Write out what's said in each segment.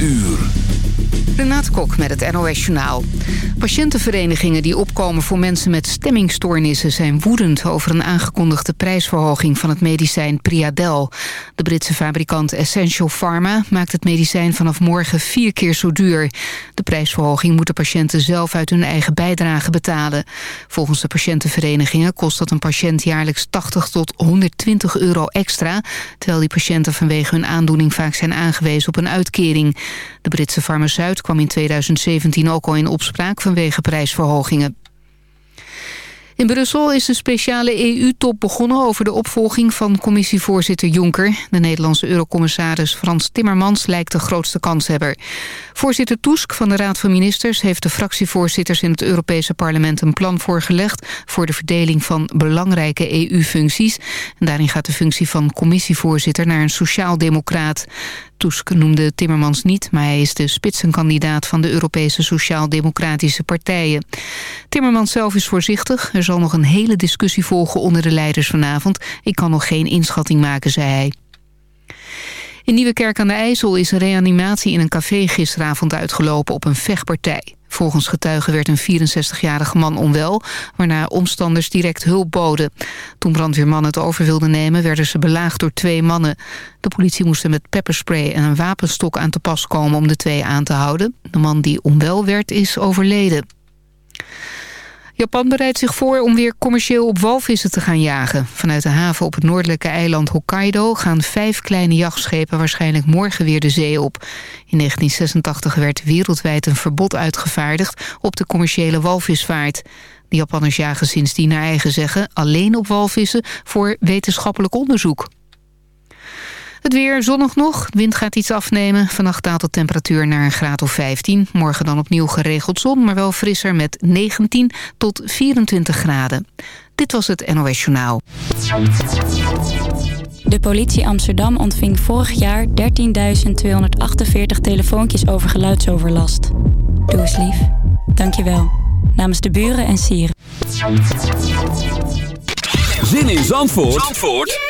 uur. Renate Kok met het NOS Journaal. Patiëntenverenigingen die opkomen voor mensen met stemmingstoornissen... zijn woedend over een aangekondigde prijsverhoging van het medicijn Priadel. De Britse fabrikant Essential Pharma maakt het medicijn vanaf morgen vier keer zo duur. De prijsverhoging moeten patiënten zelf uit hun eigen bijdrage betalen. Volgens de patiëntenverenigingen kost dat een patiënt jaarlijks 80 tot 120 euro extra... terwijl die patiënten vanwege hun aandoening vaak zijn aangewezen op een uitkering. De Britse farmaceut kwam in 2017 ook al in opspraak vanwege prijsverhogingen. In Brussel is een speciale EU-top begonnen over de opvolging van commissievoorzitter Juncker. De Nederlandse eurocommissaris Frans Timmermans lijkt de grootste kanshebber. Voorzitter Tusk van de Raad van Ministers heeft de fractievoorzitters in het Europese parlement een plan voorgelegd voor de verdeling van belangrijke EU-functies. Daarin gaat de functie van commissievoorzitter naar een sociaal-democraat. Tusk noemde Timmermans niet, maar hij is de spitsenkandidaat van de Europese Sociaal-Democratische Partijen. Timmermans zelf is voorzichtig. Er zal nog een hele discussie volgen onder de leiders vanavond. Ik kan nog geen inschatting maken, zei hij. In Nieuwekerk aan de IJssel is een reanimatie in een café gisteravond uitgelopen op een vechtpartij. Volgens getuigen werd een 64-jarige man onwel, waarna omstanders direct hulp boden. Toen brandweermannen het over wilden nemen, werden ze belaagd door twee mannen. De politie moest met pepperspray en een wapenstok aan te pas komen om de twee aan te houden. De man die onwel werd, is overleden. Japan bereidt zich voor om weer commercieel op walvissen te gaan jagen. Vanuit de haven op het noordelijke eiland Hokkaido gaan vijf kleine jachtschepen waarschijnlijk morgen weer de zee op. In 1986 werd wereldwijd een verbod uitgevaardigd op de commerciële walvisvaart. De Japanners jagen sindsdien naar eigen zeggen alleen op walvissen voor wetenschappelijk onderzoek. Het weer zonnig nog. wind gaat iets afnemen. Vannacht daalt de temperatuur naar een graad of 15. Morgen dan opnieuw geregeld zon, maar wel frisser met 19 tot 24 graden. Dit was het NOS Journaal. De politie Amsterdam ontving vorig jaar 13.248 telefoontjes over geluidsoverlast. Doe eens lief. Dank je wel. Namens de buren en sieren. Zin in Zandvoort? Zandvoort?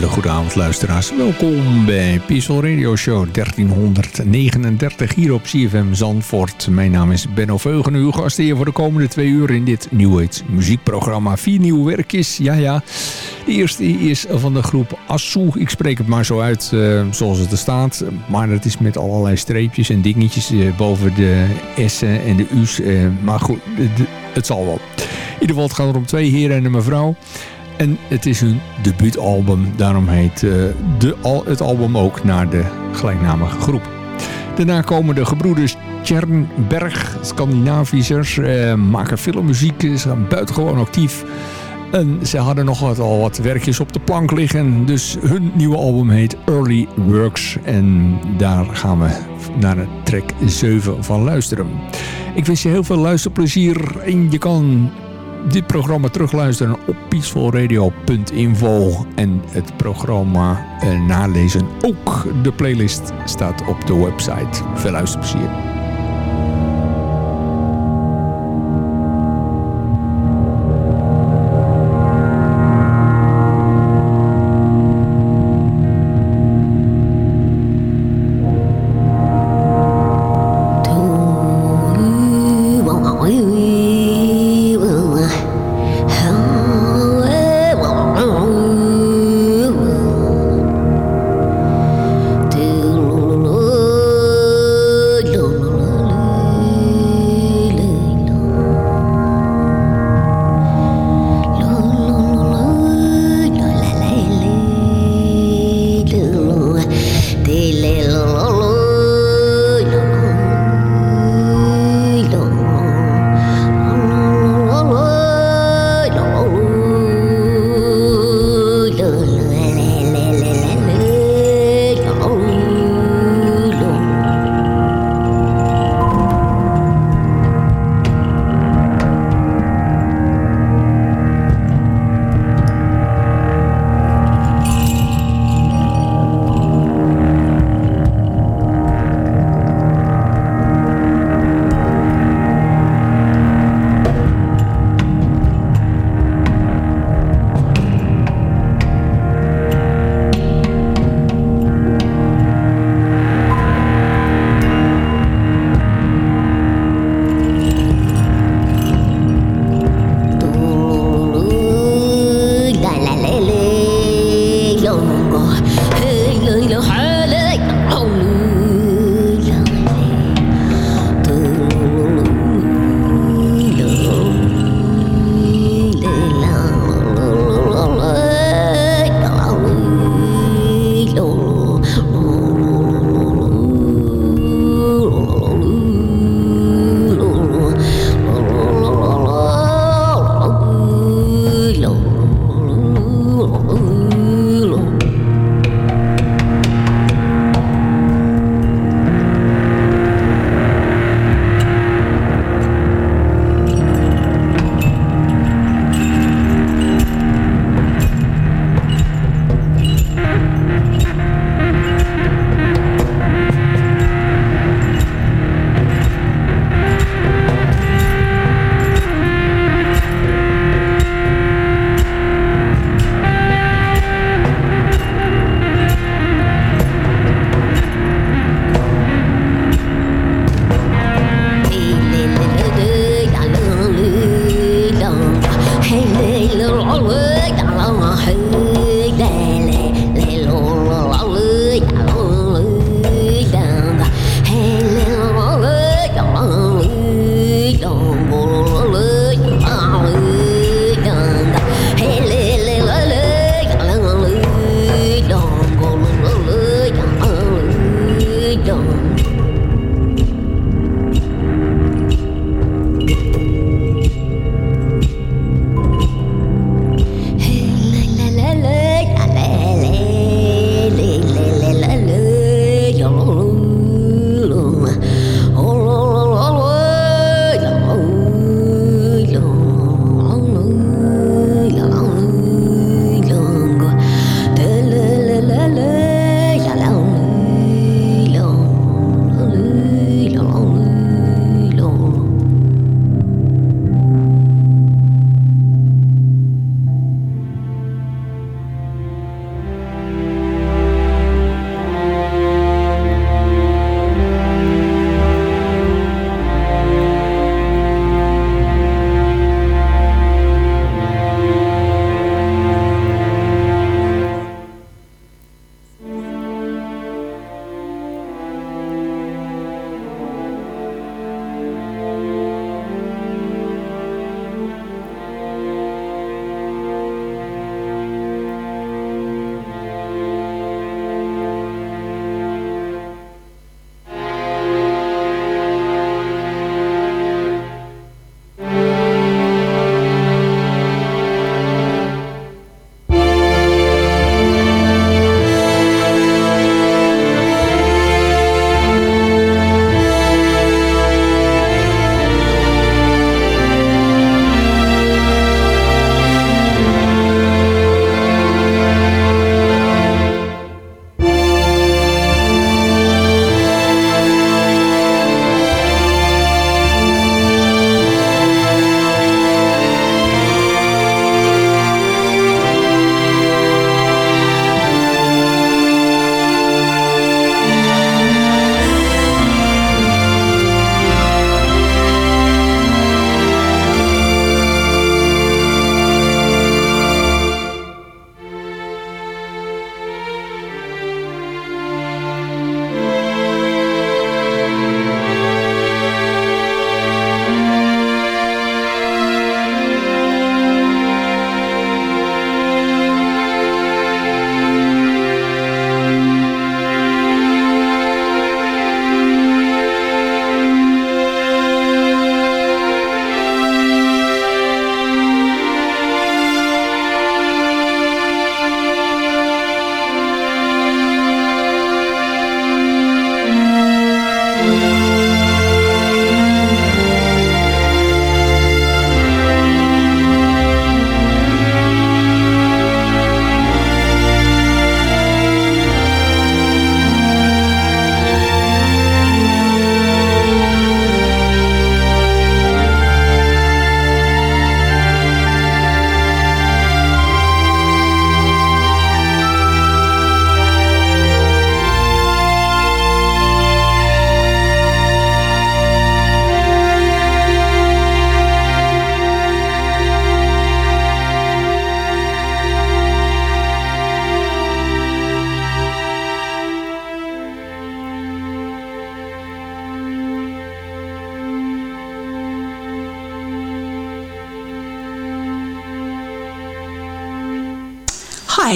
Hele luisteraars. Welkom bij Peaceful Radio Show 1339 hier op CFM Zandvoort. Mijn naam is Benno Veugen, uw gast hier voor de komende twee uur in dit Age muziekprogramma. Vier nieuwe werkjes, ja ja. De eerste is van de groep Assou. Ik spreek het maar zo uit uh, zoals het er staat. Maar het is met allerlei streepjes en dingetjes uh, boven de S'en en de U's. Uh, maar goed, het zal wel. In ieder geval, het gaat er om twee heren en een mevrouw. En het is hun debuutalbum. Daarom heet uh, de, al, het album ook naar de gelijknamige groep. Daarna komen de gebroeders Tjernberg, Scandinaviërs, uh, maken filmmuziek, ze zijn buitengewoon actief. En ze hadden nog wat, al wat werkjes op de plank liggen. Dus hun nieuwe album heet Early Works. En daar gaan we naar de track 7 van luisteren. Ik wens je heel veel luisterplezier. En je kan dit programma terugluisteren op peacefulradio.info en het programma eh, nalezen. Ook de playlist staat op de website. Veel luisterplezier.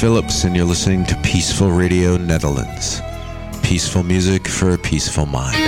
Phillips, and you're listening to Peaceful Radio Netherlands. Peaceful music for a peaceful mind.